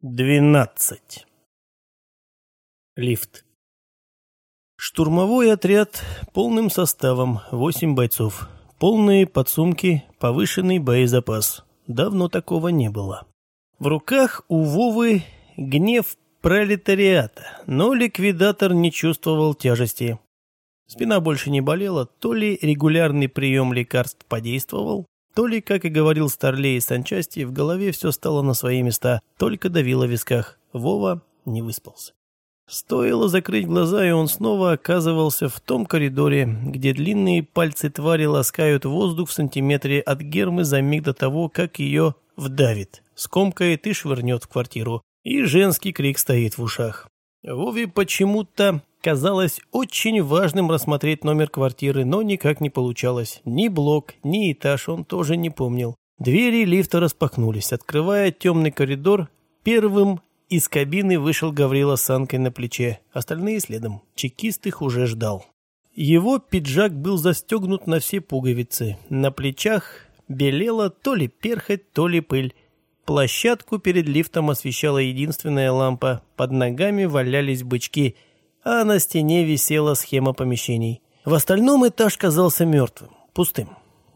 Двенадцать. Лифт. Штурмовой отряд полным составом, восемь бойцов. Полные подсумки, повышенный боезапас. Давно такого не было. В руках у Вовы гнев пролетариата, но ликвидатор не чувствовал тяжести. Спина больше не болела, то ли регулярный прием лекарств подействовал, то ли, как и говорил Старлей из санчасти, в голове все стало на свои места, только давило в висках. Вова не выспался. Стоило закрыть глаза, и он снова оказывался в том коридоре, где длинные пальцы твари ласкают воздух в сантиметре от гермы за миг до того, как ее вдавит, скомкает и швырнет в квартиру. И женский крик стоит в ушах. Вове почему-то казалось очень важным рассмотреть номер квартиры, но никак не получалось. Ни блок, ни этаж он тоже не помнил. Двери лифта распахнулись, открывая темный коридор. Первым из кабины вышел Гаврила с санкой на плече, остальные следом. Чекист их уже ждал. Его пиджак был застегнут на все пуговицы. На плечах белела то ли перхоть, то ли пыль. Площадку перед лифтом освещала единственная лампа. Под ногами валялись бычки – а на стене висела схема помещений. В остальном этаж казался мертвым, пустым.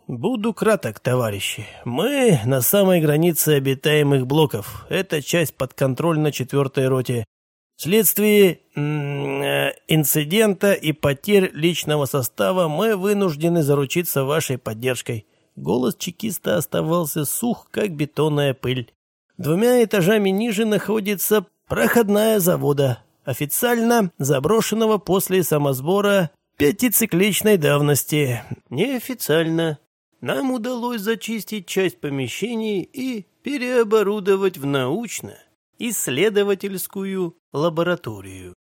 «Буду краток, товарищи. Мы на самой границе обитаемых блоков. Это часть подконтрольна четвертой роте. Вследствие э, инцидента и потерь личного состава мы вынуждены заручиться вашей поддержкой». Голос чекиста оставался сух, как бетонная пыль. Двумя этажами ниже находится проходная завода официально заброшенного после самосбора пятицикличной давности. Неофициально. Нам удалось зачистить часть помещений и переоборудовать в научно-исследовательскую лабораторию.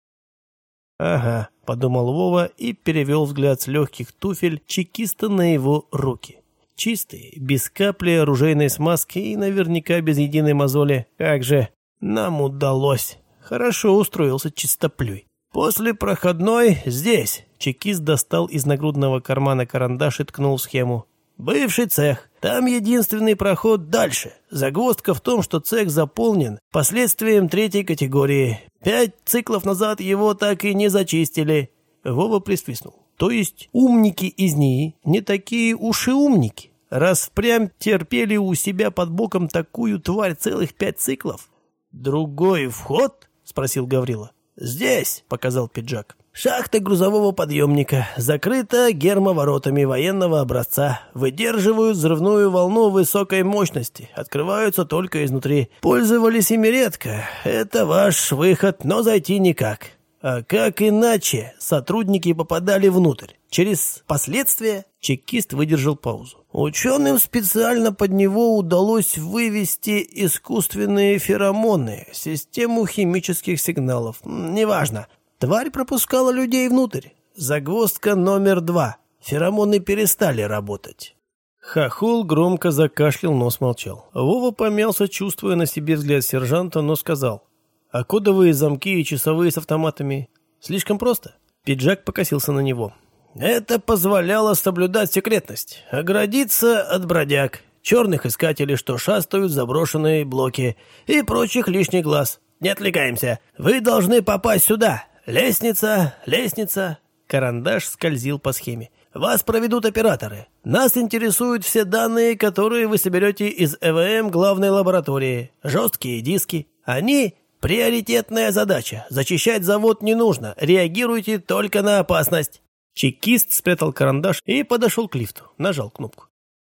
«Ага», — подумал Вова и перевел взгляд с легких туфель чекиста на его руки. Чистые, без капли оружейной смазки и наверняка без единой мозоли. Как же, нам удалось. Хорошо устроился чистоплюй. После проходной здесь. Чекист достал из нагрудного кармана карандаш и ткнул схему. Бывший цех. Там единственный проход дальше. Загвоздка в том, что цех заполнен последствием третьей категории. Пять циклов назад его так и не зачистили. Вова присвистнул. То есть умники из НИИ не такие уж и умники. Раз впрямь терпели у себя под боком такую тварь целых пять циклов. Другой вход? спросил Гаврила. «Здесь», — показал пиджак. «Шахта грузового подъемника. Закрыта гермоворотами военного образца. Выдерживают взрывную волну высокой мощности. Открываются только изнутри. Пользовались ими редко. Это ваш выход, но зайти никак. А как иначе сотрудники попадали внутрь? Через последствия?» Чекист выдержал паузу. Ученым специально под него удалось вывести искусственные феромоны, систему химических сигналов. Неважно. Тварь пропускала людей внутрь. Загвоздка номер два. Феромоны перестали работать. Хохол громко закашлял, но смолчал. Вова помялся, чувствуя на себе взгляд сержанта, но сказал. «А кодовые замки и часовые с автоматами? Слишком просто?» Пиджак покосился на него. Это позволяло соблюдать секретность, оградиться от бродяг, черных искателей, что шастают в заброшенные блоки и прочих лишних глаз. Не отвлекаемся. Вы должны попасть сюда. Лестница, лестница. Карандаш скользил по схеме. Вас проведут операторы. Нас интересуют все данные, которые вы соберете из ЭВМ главной лаборатории. Жесткие диски. Они приоритетная задача. Зачищать завод не нужно. Реагируйте только на опасность. Чекист спрятал карандаш и подошел к лифту, нажал кнопку.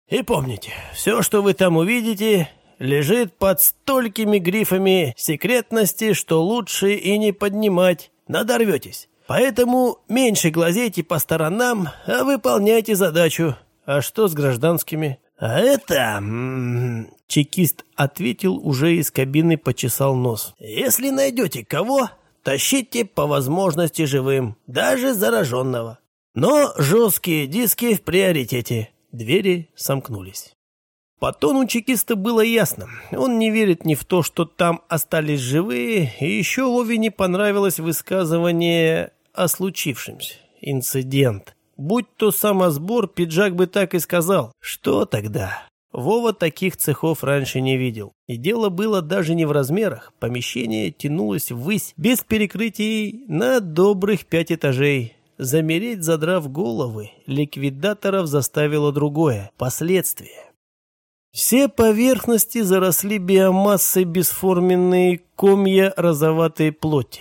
«И помните, все, что вы там увидите, лежит под столькими грифами секретности, что лучше и не поднимать, надорветесь. Поэтому меньше глазейте по сторонам, а выполняйте задачу. А что с гражданскими?» «А это...» Чекист ответил уже из кабины, почесал нос. «Если найдете кого, тащите по возможности живым, даже зараженного. Но жесткие диски в приоритете. Двери сомкнулись. По тону чекиста было ясно. Он не верит ни в то, что там остались живые, и еще Вове не понравилось высказывание о случившемся. Инцидент. Будь то самосбор, пиджак бы так и сказал. Что тогда? Вова таких цехов раньше не видел. И дело было даже не в размерах. Помещение тянулось ввысь, без перекрытий, на добрых пять этажей. Замереть, задрав головы, ликвидаторов заставило другое – последствия. Все поверхности заросли биомассой бесформенные комья розоватой плоти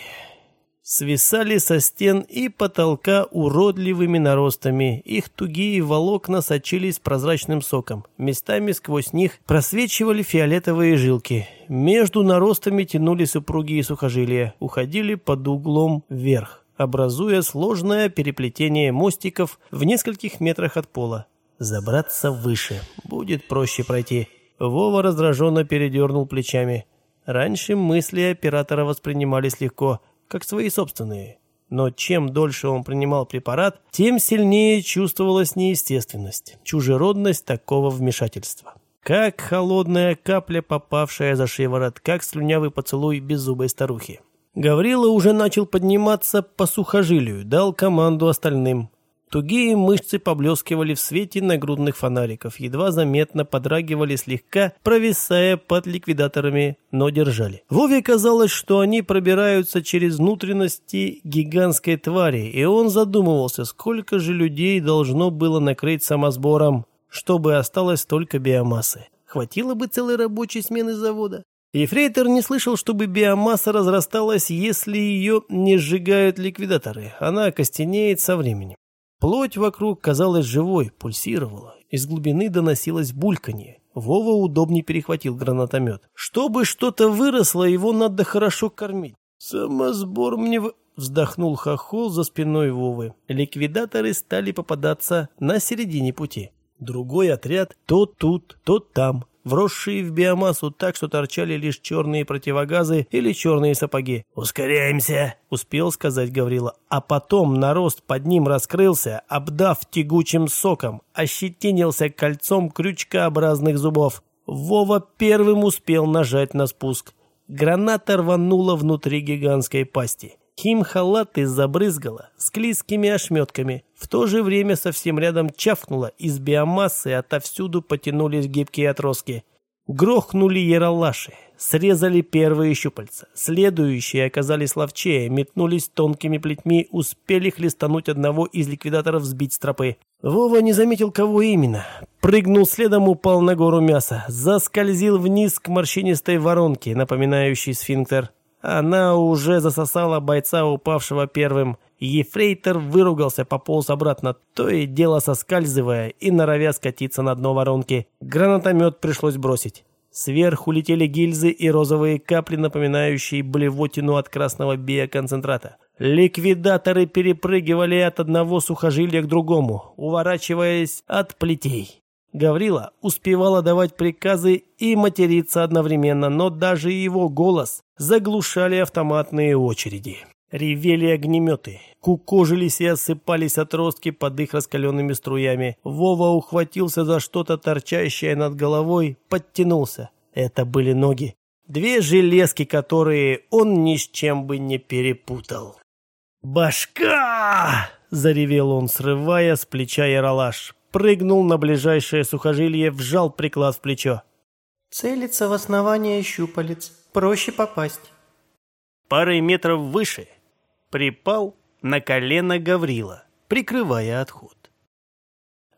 свисали со стен и потолка уродливыми наростами. Их тугие волокна сочились прозрачным соком. Местами сквозь них просвечивали фиолетовые жилки. Между наростами тянулись упругие сухожилия, уходили под углом вверх, образуя сложное переплетение мостиков в нескольких метрах от пола. Забраться выше. Будет проще пройти. Вова раздраженно передернул плечами. Раньше мысли оператора воспринимались легко – как свои собственные. Но чем дольше он принимал препарат, тем сильнее чувствовалась неестественность, чужеродность такого вмешательства. Как холодная капля, попавшая за шиворот, как слюнявый поцелуй беззубой старухи. Гаврила уже начал подниматься по сухожилию, дал команду остальным. Тугие мышцы поблескивали в свете нагрудных фонариков, едва заметно подрагивали слегка, провисая под ликвидаторами, но держали. Вове казалось, что они пробираются через внутренности гигантской твари, и он задумывался, сколько же людей должно было накрыть самосбором, чтобы осталось только биомассы. Хватило бы целой рабочей смены завода. Ефрейтор не слышал, чтобы биомасса разрасталась, если ее не сжигают ликвидаторы. Она окостенеет со временем. Плоть вокруг казалась живой, пульсировала. Из глубины доносилось бульканье. Вова удобнее перехватил гранатомет. Чтобы что-то выросло, его надо хорошо кормить. «Самосбор мне...» Вздохнул хохол за спиной Вовы. Ликвидаторы стали попадаться на середине пути. Другой отряд то тут, то там вросшие в биомассу так, что торчали лишь черные противогазы или черные сапоги. «Ускоряемся!» — успел сказать Гаврила. А потом нарост под ним раскрылся, обдав тягучим соком, ощетинился кольцом крючкообразных зубов. Вова первым успел нажать на спуск. Граната рванула внутри гигантской пасти. Химхалаты забрызгала склизкими ошметками. В то же время совсем рядом чавкнуло, из биомассы отовсюду потянулись гибкие отростки. Грохнули яролаши, срезали первые щупальца. Следующие оказались ловчее, метнулись тонкими плетьми, успели хлестануть одного из ликвидаторов сбить с тропы. Вова не заметил, кого именно. Прыгнул следом, упал на гору мяса. Заскользил вниз к морщинистой воронке, напоминающей сфинктер. Она уже засосала бойца, упавшего первым. Ефрейтор выругался, пополз обратно, то и дело соскальзывая и норовя скатиться на дно воронки. Гранатомет пришлось бросить. Сверху летели гильзы и розовые капли, напоминающие блевотину от красного биоконцентрата. Ликвидаторы перепрыгивали от одного сухожилия к другому, уворачиваясь от плетей. Гаврила успевала давать приказы и материться одновременно, но даже его голос заглушали автоматные очереди. Ревели огнеметы, кукожились и осыпались отростки под их раскаленными струями. Вова ухватился за что-то торчащее над головой, подтянулся. Это были ноги. Две железки, которые он ни с чем бы не перепутал. «Башка!» – заревел он, срывая с плеча яролаж прыгнул на ближайшее сухожилие, вжал приклад в плечо. «Целится в основание щупалец. Проще попасть». Парой метров выше припал на колено Гаврила, прикрывая отход.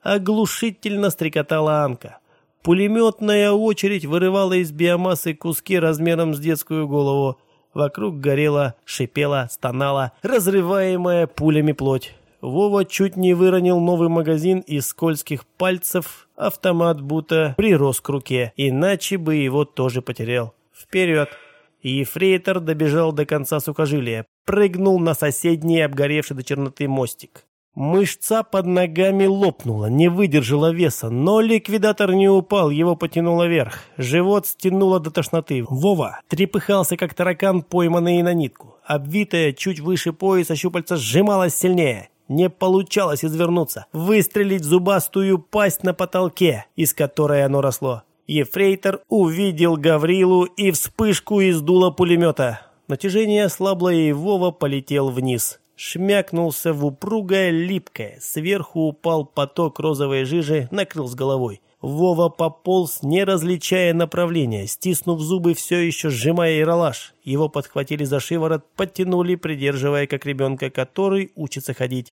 Оглушительно стрекотала Анка. Пулеметная очередь вырывала из биомассы куски размером с детскую голову. Вокруг горела, шипела, стонала, разрываемая пулями плоть. Вова чуть не выронил новый магазин из скользких пальцев, автомат будто прирос к руке, иначе бы его тоже потерял. Вперед! Ефрейтор добежал до конца сухожилия, прыгнул на соседний обгоревший до черноты мостик. Мышца под ногами лопнула, не выдержала веса, но ликвидатор не упал, его потянуло вверх. Живот стянуло до тошноты. Вова трепыхался, как таракан, пойманный на нитку. Обвитая чуть выше пояса щупальца сжималась сильнее. Не получалось извернуться, выстрелить зубастую пасть на потолке, из которой оно росло. Ефрейтор увидел Гаврилу и вспышку из дула пулемета. Натяжение ослабло и Вова полетел вниз. Шмякнулся в упругое липкое, сверху упал поток розовой жижи, накрыл с головой. Вова пополз, не различая направления, стиснув зубы, все еще сжимая иролаж. Его подхватили за шиворот, подтянули, придерживая как ребенка, который учится ходить.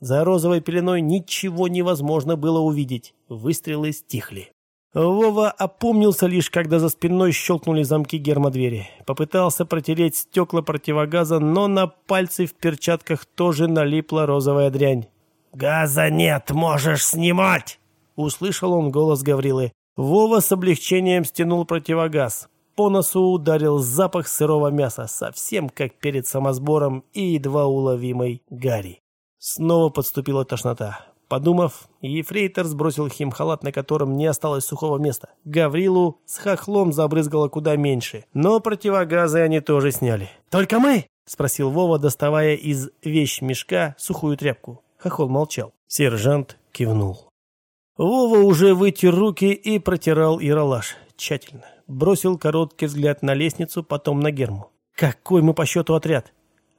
За розовой пеленой ничего невозможно было увидеть. Выстрелы стихли. Вова опомнился лишь, когда за спиной щелкнули замки гермодвери. Попытался протереть стекла противогаза, но на пальцы в перчатках тоже налипла розовая дрянь. «Газа нет, можешь снимать!» Услышал он голос Гаврилы. Вова с облегчением стянул противогаз. По носу ударил запах сырого мяса, совсем как перед самосбором и едва уловимой гари. Снова подступила тошнота. Подумав, ефрейтор сбросил химхалат, на котором не осталось сухого места. Гаврилу с хохлом забрызгало куда меньше, но противогазы они тоже сняли. «Только мы?» — спросил Вова, доставая из вещмешка сухую тряпку. Хохол молчал. Сержант кивнул. Вова уже вытер руки и протирал Иролаш тщательно. Бросил короткий взгляд на лестницу, потом на Герму. «Какой мы по счету отряд?»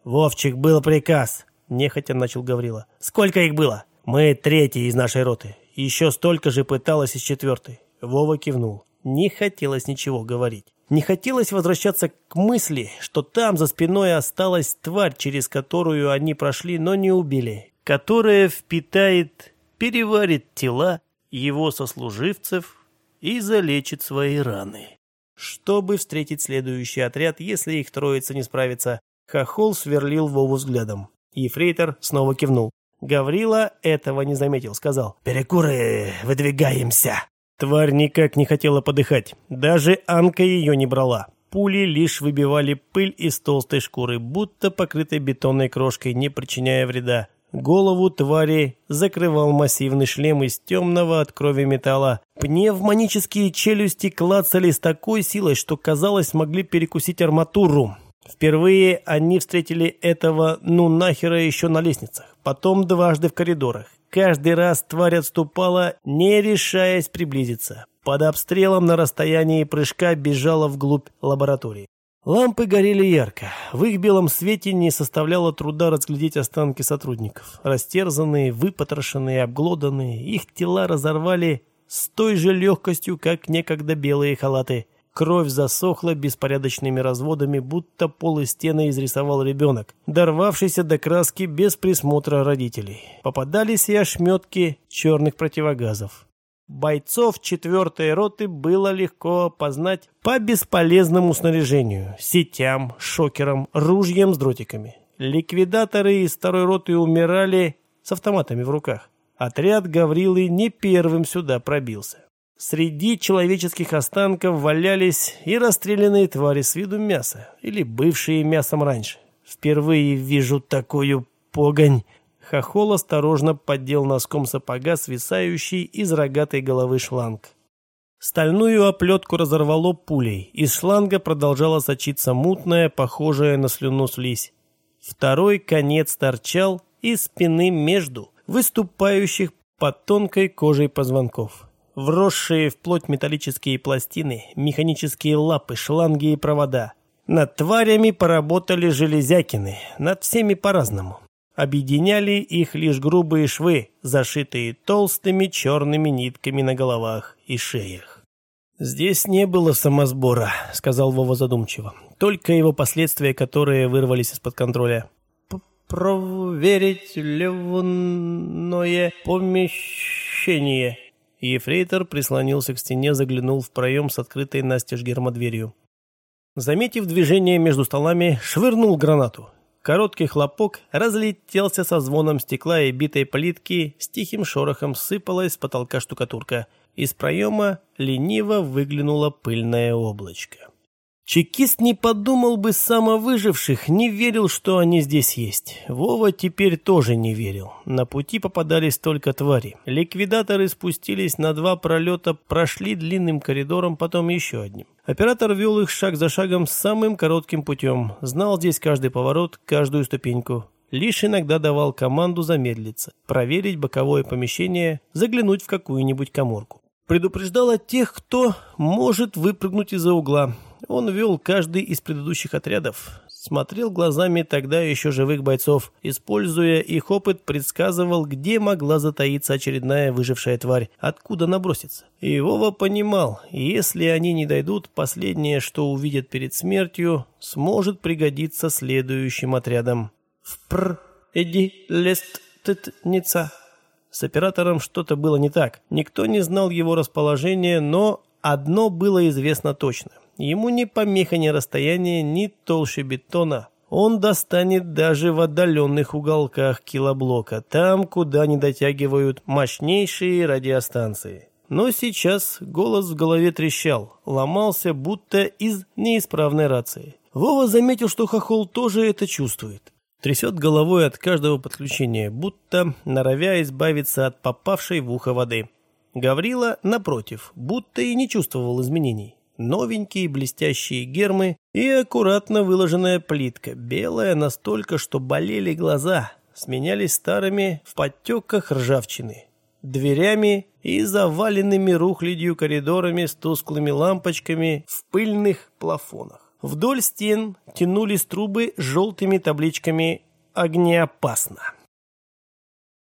«Вовчик, был приказ», — нехотя начал Гаврила. «Сколько их было?» «Мы третий из нашей роты. Еще столько же пыталась из четвертой». Вова кивнул. Не хотелось ничего говорить. Не хотелось возвращаться к мысли, что там за спиной осталась тварь, через которую они прошли, но не убили, которая впитает, переварит тела его сослуживцев и залечит свои раны. Чтобы встретить следующий отряд, если их троица не справится, Хохол сверлил Вову взглядом. Ефрейтор снова кивнул. Гаврила этого не заметил, сказал «Перекуры, выдвигаемся». Тварь никак не хотела подыхать, даже Анка ее не брала. Пули лишь выбивали пыль из толстой шкуры, будто покрытой бетонной крошкой, не причиняя вреда. Голову твари закрывал массивный шлем из темного от крови металла. Пневмонические челюсти клацали с такой силой, что, казалось, могли перекусить арматуру. Впервые они встретили этого ну нахера еще на лестницах, потом дважды в коридорах. Каждый раз тварь отступала, не решаясь приблизиться. Под обстрелом на расстоянии прыжка бежала вглубь лаборатории. Лампы горели ярко. В их белом свете не составляло труда разглядеть останки сотрудников. Растерзанные, выпотрошенные, обглоданные, их тела разорвали с той же легкостью, как некогда белые халаты. Кровь засохла беспорядочными разводами, будто пол и стены изрисовал ребенок, дорвавшийся до краски без присмотра родителей. Попадались и ошметки черных противогазов. Бойцов четвертой роты было легко опознать по бесполезному снаряжению, сетям, шокерам, ружьям с дротиками. Ликвидаторы из второй роты умирали с автоматами в руках. Отряд Гаврилы не первым сюда пробился. Среди человеческих останков валялись и расстрелянные твари с виду мяса, или бывшие мясом раньше. Впервые вижу такую погонь. Хохол осторожно поддел носком сапога свисающий из рогатой головы шланг. Стальную оплетку разорвало пулей, из шланга продолжала сочиться мутная, похожая на слюну слизь. Второй конец торчал из спины между выступающих под тонкой кожей позвонков вросшие в плоть металлические пластины, механические лапы, шланги и провода. Над тварями поработали железякины, над всеми по-разному. Объединяли их лишь грубые швы, зашитые толстыми черными нитками на головах и шеях. «Здесь не было самосбора», — сказал Вова задумчиво. «Только его последствия, которые вырвались из-под контроля». «Проверить левное помещение», Ефрейтор прислонился к стене, заглянул в проем с открытой настежь гермодверью. Заметив движение между столами, швырнул гранату. Короткий хлопок разлетелся со звоном стекла и битой плитки, с тихим шорохом сыпалась с потолка штукатурка. Из проема лениво выглянуло пыльное облачко. Чекист не подумал бы самовыживших, не верил, что они здесь есть. Вова теперь тоже не верил. На пути попадались только твари. Ликвидаторы спустились на два пролета, прошли длинным коридором, потом еще одним. Оператор вел их шаг за шагом самым коротким путем. Знал здесь каждый поворот, каждую ступеньку. Лишь иногда давал команду замедлиться, проверить боковое помещение, заглянуть в какую-нибудь коморку. Предупреждал тех, кто может выпрыгнуть из-за угла. Он вел каждый из предыдущих отрядов. Смотрел глазами тогда еще живых бойцов. Используя их опыт, предсказывал, где могла затаиться очередная выжившая тварь, откуда наброситься. И Вова понимал, если они не дойдут, последнее, что увидят перед смертью, сможет пригодиться следующим отрядам. «Впр, иди, лест, тытница». С оператором что-то было не так. Никто не знал его расположение, но одно было известно точно. Ему ни помеха, ни расстояние, ни толще бетона. Он достанет даже в отдаленных уголках килоблока, там, куда не дотягивают мощнейшие радиостанции. Но сейчас голос в голове трещал, ломался, будто из неисправной рации. Вова заметил, что Хохол тоже это чувствует. Трясет головой от каждого подключения, будто норовя избавиться от попавшей в ухо воды. Гаврила, напротив, будто и не чувствовал изменений новенькие блестящие гермы и аккуратно выложенная плитка, белая настолько, что болели глаза, сменялись старыми в подтеках ржавчины, дверями и заваленными рухлядью коридорами с тусклыми лампочками в пыльных плафонах. Вдоль стен тянулись трубы с желтыми табличками «Огнеопасно».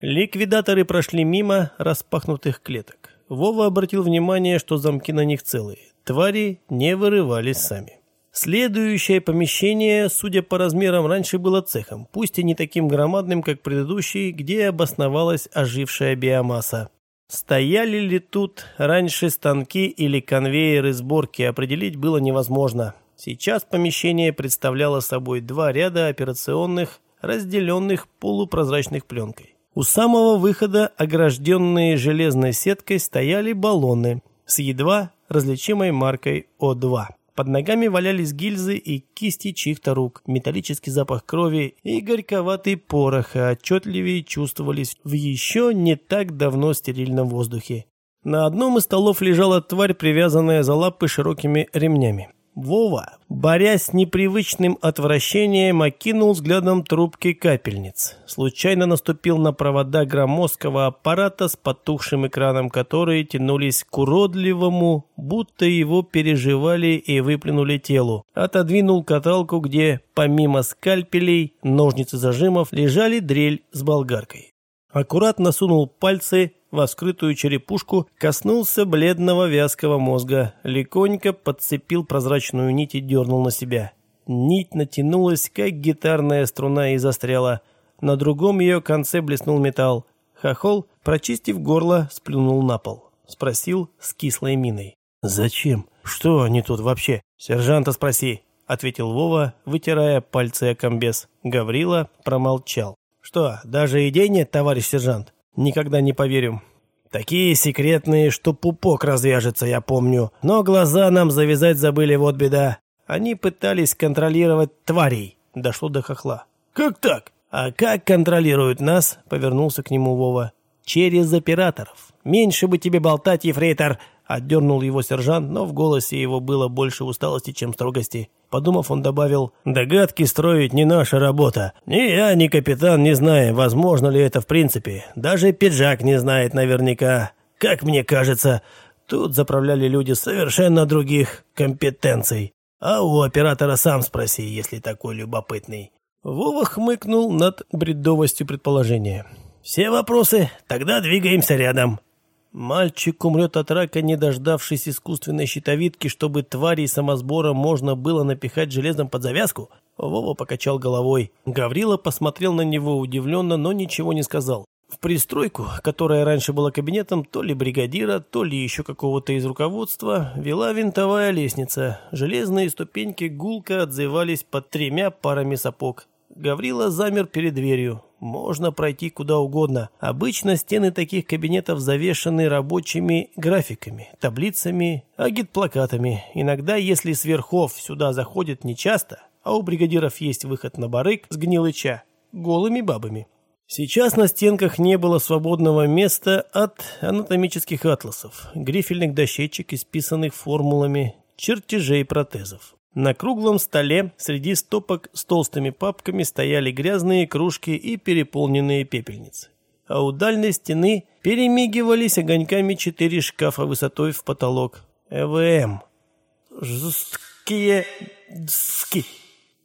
Ликвидаторы прошли мимо распахнутых клеток. Вова обратил внимание, что замки на них целые. Твари не вырывались сами. Следующее помещение, судя по размерам, раньше было цехом, пусть и не таким громадным, как предыдущий, где обосновалась ожившая биомасса. Стояли ли тут раньше станки или конвейеры сборки, определить было невозможно. Сейчас помещение представляло собой два ряда операционных, разделенных полупрозрачных пленкой. У самого выхода, огражденные железной сеткой, стояли баллоны с едва различимой маркой О2. Под ногами валялись гильзы и кисти чьих-то рук. Металлический запах крови и горьковатый порох отчетливее чувствовались в еще не так давно стерильном воздухе. На одном из столов лежала тварь, привязанная за лапы широкими ремнями. Вова, борясь с непривычным отвращением, окинул взглядом трубки капельниц. Случайно наступил на провода громоздкого аппарата с потухшим экраном, которые тянулись к уродливому, будто его переживали и выплюнули телу. Отодвинул каталку, где, помимо скальпелей, ножниц и зажимов, лежали дрель с болгаркой. Аккуратно сунул пальцы во вскрытую черепушку, коснулся бледного вязкого мозга, легонько подцепил прозрачную нить и дернул на себя. Нить натянулась, как гитарная струна, и застряла. На другом ее конце блеснул металл. Хохол, прочистив горло, сплюнул на пол. Спросил с кислой миной. «Зачем? Что они тут вообще? Сержанта спроси», — ответил Вова, вытирая пальцы о комбез. Гаврила промолчал. «Что, даже идей нет, товарищ сержант?» Никогда не поверю. Такие секретные, что пупок развяжется, я помню. Но глаза нам завязать забыли, вот беда. Они пытались контролировать тварей. Дошло до хохла. Как так? А как контролируют нас? Повернулся к нему Вова. Через операторов. Меньше бы тебе болтать, ефрейтор. Отдернул его сержант, но в голосе его было больше усталости, чем строгости. Подумав, он добавил, «Догадки строить не наша работа. Ни я, ни капитан не знаем, возможно ли это в принципе. Даже пиджак не знает наверняка. Как мне кажется, тут заправляли люди совершенно других компетенций. А у оператора сам спроси, если такой любопытный». Вова хмыкнул над бредовостью предположения. «Все вопросы? Тогда двигаемся рядом». Мальчик умрет от рака, не дождавшись искусственной щитовидки, чтобы твари самосбора можно было напихать железом под завязку? Вова покачал головой. Гаврила посмотрел на него удивленно, но ничего не сказал. В пристройку, которая раньше была кабинетом то ли бригадира, то ли еще какого-то из руководства, вела винтовая лестница. Железные ступеньки гулко отзывались под тремя парами сапог. Гаврила замер перед дверью. Можно пройти куда угодно. Обычно стены таких кабинетов завешаны рабочими графиками, таблицами, агитплакатами. Иногда, если сверхов сюда заходят нечасто, а у бригадиров есть выход на барык с гнилыча, голыми бабами. Сейчас на стенках не было свободного места от анатомических атласов, грифельных дощечек, исписанных формулами, чертежей протезов. На круглом столе среди стопок с толстыми папками стояли грязные кружки и переполненные пепельницы. А у дальней стены перемигивались огоньками четыре шкафа высотой в потолок. ЭВМ. Жесткие ски.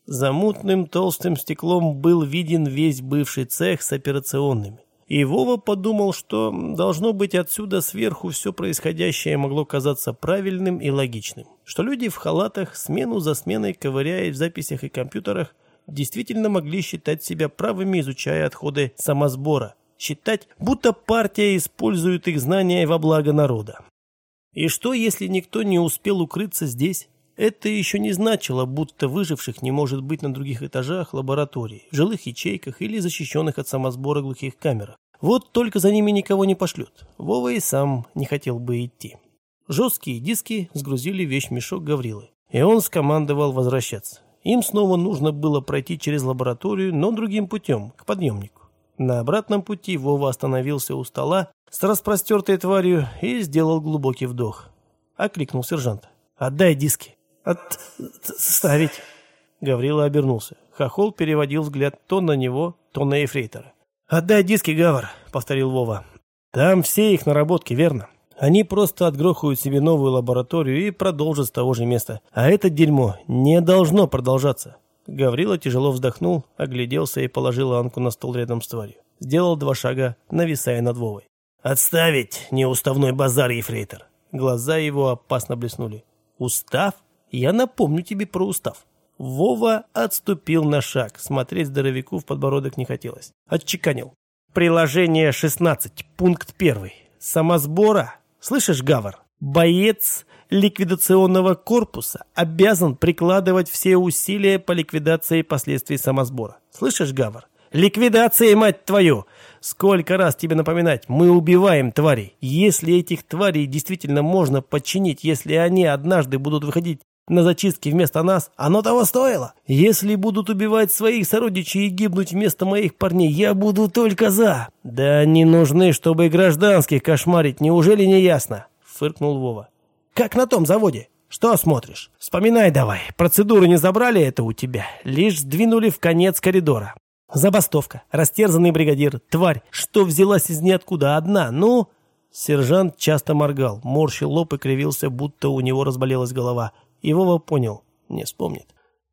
За мутным толстым стеклом был виден весь бывший цех с операционными. И Вова подумал, что, должно быть, отсюда сверху все происходящее могло казаться правильным и логичным. Что люди в халатах, смену за сменой, ковыряя в записях и компьютерах, действительно могли считать себя правыми, изучая отходы самосбора. Считать, будто партия использует их знания во благо народа. И что, если никто не успел укрыться здесь? Это еще не значило, будто выживших не может быть на других этажах лаборатории, жилых ячейках или защищенных от самосбора глухих камерах. Вот только за ними никого не пошлют. Вова и сам не хотел бы идти. Жесткие диски сгрузили вещмешок Гаврилы, и он скомандовал возвращаться. Им снова нужно было пройти через лабораторию, но другим путем, к подъемнику. На обратном пути Вова остановился у стола с распростертой тварью и сделал глубокий вдох. Окликнул сержанта. «Отдай диски». «Отставить!» Гаврила обернулся. Хохол переводил взгляд то на него, то на эфрейтора. «Отдай диски, Гавр», — повторил Вова. «Там все их наработки, верно? Они просто отгрохают себе новую лабораторию и продолжат с того же места. А это дерьмо не должно продолжаться». Гаврила тяжело вздохнул, огляделся и положил Анку на стол рядом с тварью. Сделал два шага, нависая над Вовой. «Отставить неуставной базар, ефрейтор!» Глаза его опасно блеснули. «Устав?» Я напомню тебе про устав. Вова отступил на шаг. Смотреть здоровяку в подбородок не хотелось. Отчеканил. Приложение 16, пункт 1. Самосбора. Слышишь, Гавар? Боец ликвидационного корпуса обязан прикладывать все усилия по ликвидации последствий самосбора. Слышишь, Гавар? Ликвидация, мать твою! Сколько раз тебе напоминать, мы убиваем тварей. Если этих тварей действительно можно подчинить, если они однажды будут выходить на зачистке вместо нас, оно того стоило. Если будут убивать своих сородичей и гибнуть вместо моих парней, я буду только за. Да они нужны, чтобы гражданских кошмарить, неужели не ясно? Фыркнул Вова. Как на том заводе? Что смотришь? Вспоминай давай, процедуры не забрали это у тебя, лишь сдвинули в конец коридора. Забастовка, растерзанный бригадир, тварь, что взялась из ниоткуда одна, ну... Сержант часто моргал, морщил лоб и кривился, будто у него разболелась голова. И Вова понял, не вспомнит.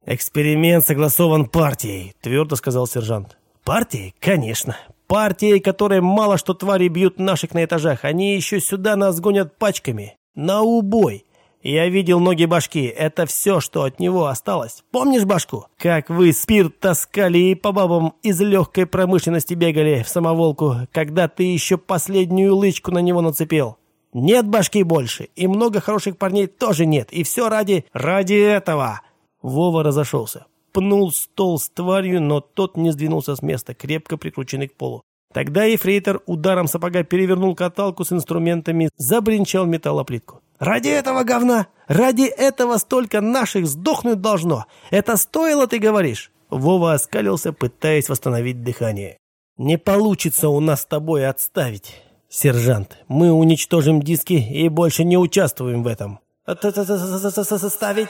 «Эксперимент согласован партией», — твердо сказал сержант. «Партией? Конечно. Партией, которая мало что твари бьют наших на этажах. Они еще сюда нас гонят пачками. На убой. Я видел ноги башки. Это все, что от него осталось. Помнишь башку? Как вы спирт таскали и по бабам из легкой промышленности бегали в самоволку, когда ты еще последнюю лычку на него нацепил? Нет башки больше, и много хороших парней тоже нет, и все ради... ради этого!» Вова разошелся. Пнул стол с тварью, но тот не сдвинулся с места, крепко прикрученный к полу. Тогда ефрейтор ударом сапога перевернул каталку с инструментами, забринчал металлоплитку. «Ради этого говна! Ради этого столько наших сдохнуть должно! Это стоило, ты говоришь?» Вова оскалился, пытаясь восстановить дыхание. «Не получится у нас с тобой отставить. «Сержант, мы уничтожим диски и больше не участвуем в этом». «Составить...»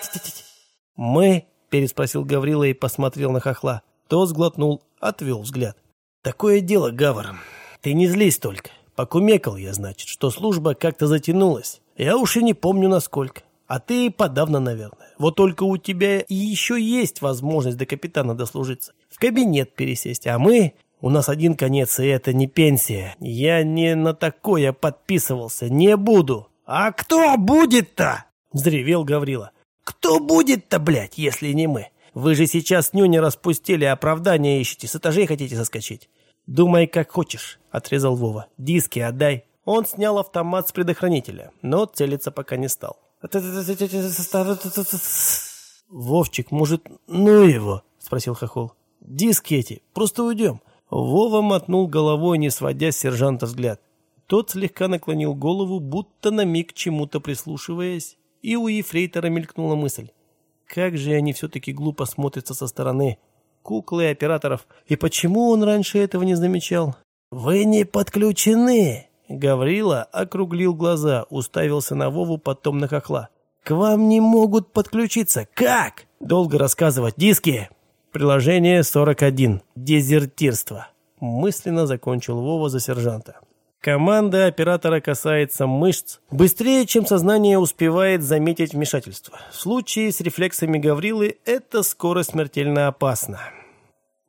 «Мы?» – переспросил Гаврила и посмотрел на хохла. Тот сглотнул, отвел взгляд. «Такое дело, Гавр. Ты не злись только. Покумекал я, значит, что служба как-то затянулась. Я уж и не помню насколько. А ты подавно, наверное. Вот только у тебя еще есть возможность до капитана дослужиться. В кабинет пересесть. А мы... У нас один конец, и это не пенсия. Я не на такое подписывался, не буду. А кто будет-то? Взревел Гаврила. Кто будет-то, блядь, если не мы? Вы же сейчас нюни распустили, оправдания ищете, с этажей хотите соскочить. Думай, как хочешь, отрезал Вова. Диски отдай. Он снял автомат с предохранителя, но целиться пока не стал. «Вовчик, может, ну его?» – спросил Хохол. «Диски эти, просто уйдем. Вова мотнул головой, не сводя с сержанта взгляд. Тот слегка наклонил голову, будто на миг чему-то прислушиваясь, и у ефрейтора мелькнула мысль. Как же они все-таки глупо смотрятся со стороны. Куклы операторов. И почему он раньше этого не замечал? «Вы не подключены!» Гаврила округлил глаза, уставился на Вову, потом на хохла. «К вам не могут подключиться. Как?» «Долго рассказывать. Диски!» Приложение 41. Дезертирство. Мысленно закончил Вова за сержанта. Команда оператора касается мышц быстрее, чем сознание успевает заметить вмешательство. В случае с рефлексами Гаврилы эта скорость смертельно опасна.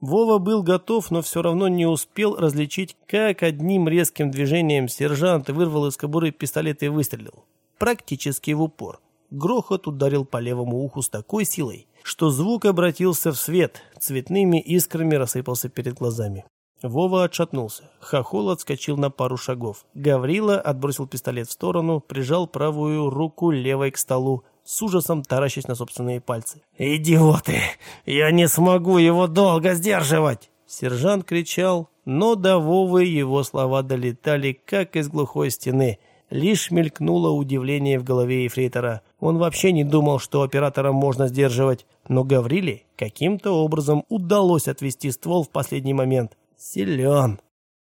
Вова был готов, но все равно не успел различить, как одним резким движением сержант вырвал из кобуры пистолет и выстрелил. Практически в упор. Грохот ударил по левому уху с такой силой, что звук обратился в свет, цветными искрами рассыпался перед глазами. Вова отшатнулся. Хохол отскочил на пару шагов. Гаврила отбросил пистолет в сторону, прижал правую руку левой к столу, с ужасом таращась на собственные пальцы. «Идиоты! Я не смогу его долго сдерживать!» Сержант кричал, но до Вовы его слова долетали, как из глухой стены. Лишь мелькнуло удивление в голове ефрейтора. Он вообще не думал, что оператора можно сдерживать, но Гавриле каким-то образом удалось отвести ствол в последний момент. Силен.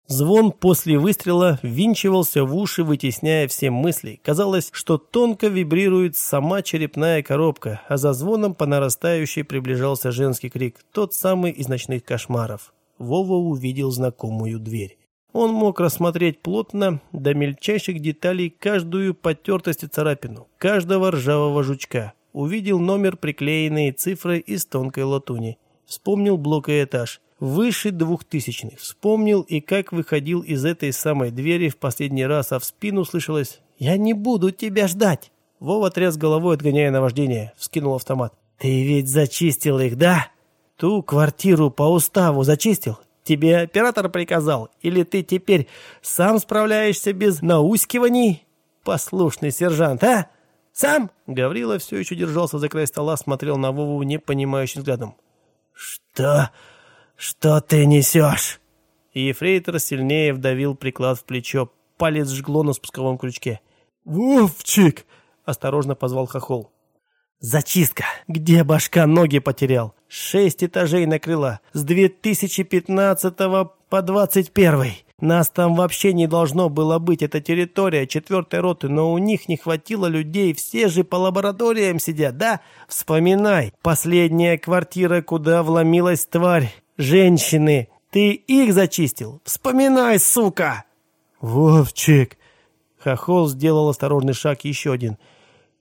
Звон после выстрела ввинчивался в уши, вытесняя все мысли. Казалось, что тонко вибрирует сама черепная коробка, а за звоном по нарастающей приближался женский крик, тот самый из ночных кошмаров. Вова увидел знакомую дверь. Он мог рассмотреть плотно, до мельчайших деталей, каждую потертость и царапину, каждого ржавого жучка. Увидел номер, приклеенные цифры из тонкой латуни. Вспомнил блок и этаж выше двухтысячных. Вспомнил и как выходил из этой самой двери в последний раз, а в спину слышалось «Я не буду тебя ждать!» Вова тряс головой, отгоняя наваждение, вскинул автомат. «Ты ведь зачистил их, да? Ту квартиру по уставу зачистил? Тебе оператор приказал? Или ты теперь сам справляешься без наускиваний? Послушный сержант, а? Сам?» Гаврила все еще держался за край стола, смотрел на Вову непонимающим взглядом. «Что?» «Что ты несешь?» Ефрейтор сильнее вдавил приклад в плечо. Палец жгло на спусковом крючке. «Вовчик!» — осторожно позвал Хохол. «Зачистка! Где башка ноги потерял? Шесть этажей накрыла. С 2015 по 21 Нас там вообще не должно было быть. Это территория четвертой роты, но у них не хватило людей. Все же по лабораториям сидят, да? Вспоминай. Последняя квартира, куда вломилась тварь. Женщины, ты их зачистил? Вспоминай, сука!» «Вовчик!» Хохол сделал осторожный шаг еще один.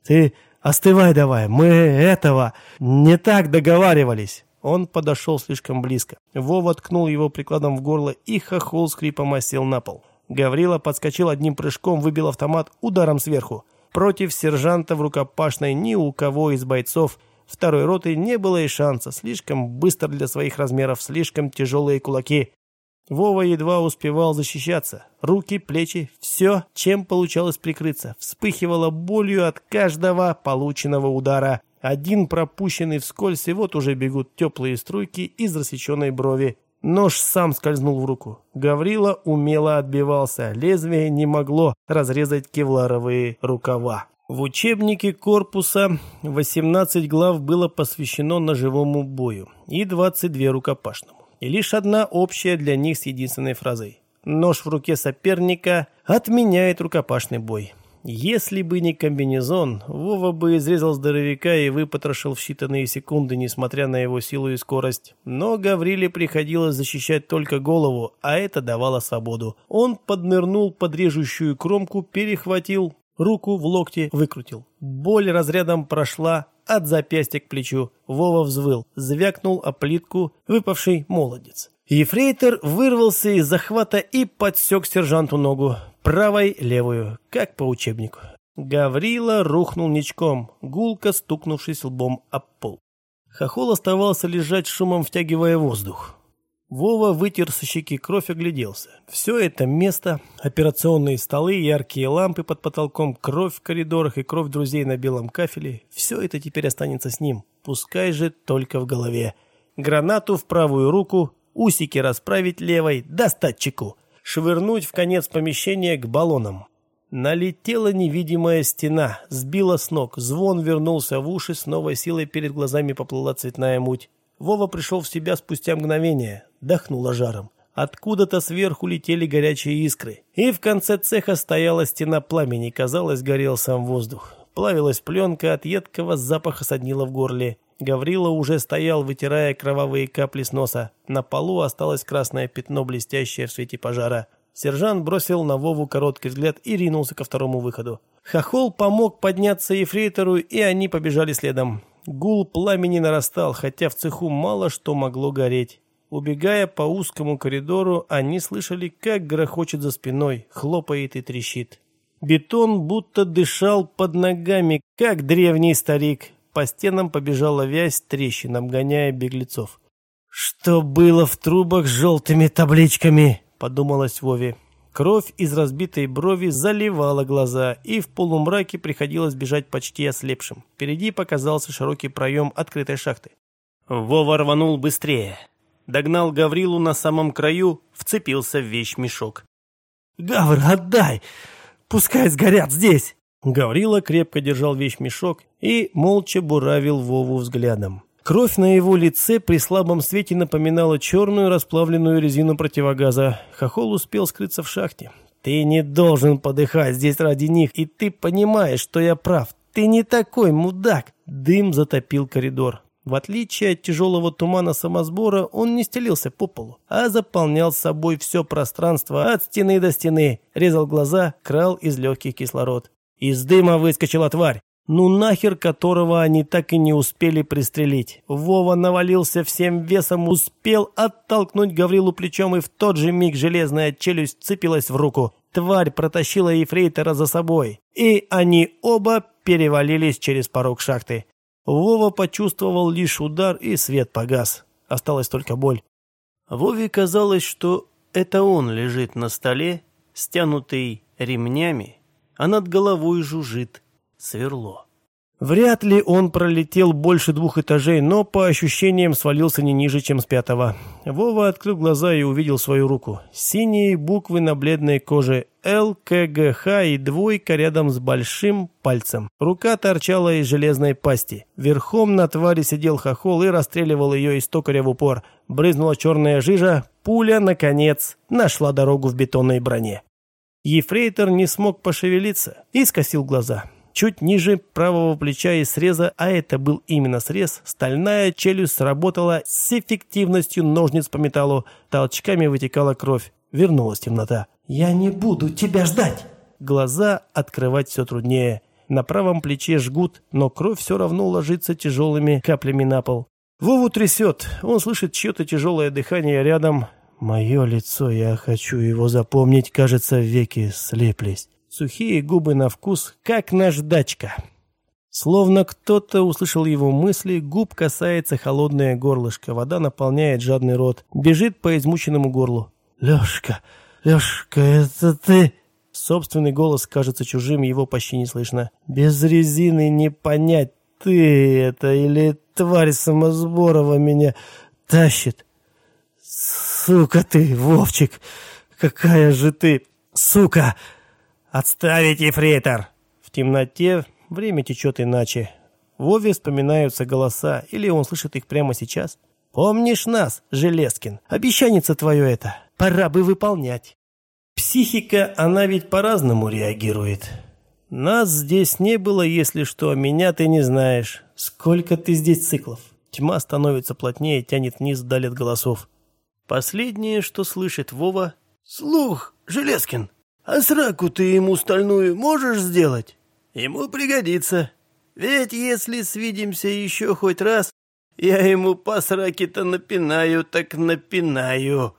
«Ты остывай давай, мы этого не так договаривались!» Он подошел слишком близко. Вова ткнул его прикладом в горло, и хохол скрипом осел на пол. Гаврила подскочил одним прыжком, выбил автомат ударом сверху. Против сержанта в рукопашной ни у кого из бойцов Второй роты не было и шанса, слишком быстро для своих размеров, слишком тяжелые кулаки. Вова едва успевал защищаться. Руки, плечи, все, чем получалось прикрыться, вспыхивало болью от каждого полученного удара. Один пропущенный вскользь, и вот уже бегут теплые струйки из рассеченной брови. Нож сам скользнул в руку. Гаврила умело отбивался, лезвие не могло разрезать кевларовые рукава. В учебнике корпуса 18 глав было посвящено ножевому бою и 22 рукопашному. И лишь одна общая для них с единственной фразой. Нож в руке соперника отменяет рукопашный бой. Если бы не комбинезон, Вова бы изрезал здоровяка и выпотрошил в считанные секунды, несмотря на его силу и скорость. Но Гавриле приходилось защищать только голову, а это давало свободу. Он поднырнул под режущую кромку, перехватил, Руку в локте выкрутил. Боль разрядом прошла от запястья к плечу. Вова взвыл, звякнул о плитку выпавший молодец. Ефрейтор вырвался из захвата и подсек сержанту ногу. Правой, левую, как по учебнику. Гаврила рухнул ничком, гулко стукнувшись лбом об пол. Хохол оставался лежать шумом, втягивая воздух. Вова вытер со щеки кровь, огляделся. Все это место, операционные столы, яркие лампы под потолком, кровь в коридорах и кровь друзей на белом кафеле, все это теперь останется с ним, пускай же только в голове. Гранату в правую руку, усики расправить левой, достать чеку, швырнуть в конец помещения к баллонам. Налетела невидимая стена, сбила с ног, звон вернулся в уши, с новой силой перед глазами поплыла цветная муть. Вова пришел в себя спустя мгновение, дохнуло жаром. Откуда-то сверху летели горячие искры. И в конце цеха стояла стена пламени, казалось, горел сам воздух. Плавилась пленка, от едкого запаха соднила в горле. Гаврила уже стоял, вытирая кровавые капли с носа. На полу осталось красное пятно, блестящее в свете пожара. Сержант бросил на Вову короткий взгляд и ринулся ко второму выходу. Хохол помог подняться ефрейтору, и они побежали следом. Гул пламени нарастал, хотя в цеху мало что могло гореть. Убегая по узкому коридору, они слышали, как грохочет за спиной, хлопает и трещит. Бетон будто дышал под ногами, как древний старик. По стенам побежала вязь трещин, обгоняя беглецов. «Что было в трубах с желтыми табличками?» — подумалось Вове. Кровь из разбитой брови заливала глаза, и в полумраке приходилось бежать почти ослепшим. Впереди показался широкий проем открытой шахты. Вова рванул быстрее. Догнал Гаврилу на самом краю, вцепился в вещмешок. «Гавр, отдай! Пускай сгорят здесь!» Гаврила крепко держал вещмешок и молча буравил Вову взглядом. Кровь на его лице при слабом свете напоминала черную расплавленную резину противогаза. Хохол успел скрыться в шахте. «Ты не должен подыхать здесь ради них, и ты понимаешь, что я прав. Ты не такой мудак!» Дым затопил коридор. В отличие от тяжелого тумана самосбора, он не стелился по полу, а заполнял собой все пространство от стены до стены, резал глаза, крал из легких кислород. Из дыма выскочила тварь. Ну нахер которого они так и не успели пристрелить. Вова навалился всем весом, успел оттолкнуть Гаврилу плечом, и в тот же миг железная челюсть цепилась в руку. Тварь протащила Ефрейтора за собой, и они оба перевалились через порог шахты. Вова почувствовал лишь удар, и свет погас. Осталась только боль. Вове казалось, что это он лежит на столе, стянутый ремнями, а над головой жужжит сверло. Вряд ли он пролетел больше двух этажей, но по ощущениям свалился не ниже, чем с пятого. Вова открыл глаза и увидел свою руку. Синие буквы на бледной коже ЛКГХ и двойка рядом с большим пальцем. Рука торчала из железной пасти. Верхом на твари сидел хохол и расстреливал ее из токаря в упор. Брызнула черная жижа, пуля, наконец, нашла дорогу в бетонной броне. Ефрейтор не смог пошевелиться и скосил глаза. Чуть ниже правого плеча и среза, а это был именно срез, стальная челюсть сработала с эффективностью ножниц по металлу. Толчками вытекала кровь. Вернулась темнота. «Я не буду тебя ждать!» Глаза открывать все труднее. На правом плече жгут, но кровь все равно ложится тяжелыми каплями на пол. Вову трясет. Он слышит чье-то тяжелое дыхание рядом. Мое лицо, я хочу его запомнить, кажется, веки слеплись сухие губы на вкус, как наждачка. Словно кто-то услышал его мысли, губ касается холодное горлышко, вода наполняет жадный рот, бежит по измученному горлу. «Лешка, Лешка, это ты?» Собственный голос кажется чужим, его почти не слышно. «Без резины не понять, ты это или тварь Самосборова меня тащит?» «Сука ты, Вовчик! Какая же ты, сука!» «Отставить, ефрейтор!» В темноте время течет иначе. Вове вспоминаются голоса, или он слышит их прямо сейчас. «Помнишь нас, Железкин? Обещаница твое это. Пора бы выполнять». Психика, она ведь по-разному реагирует. Нас здесь не было, если что, меня ты не знаешь. Сколько ты здесь циклов? Тьма становится плотнее, тянет вниз вдаль от голосов. Последнее, что слышит Вова... «Слух, Железкин!» А сраку ты ему стальную можешь сделать? Ему пригодится. Ведь если свидимся еще хоть раз, я ему по сраке-то напинаю, так напинаю.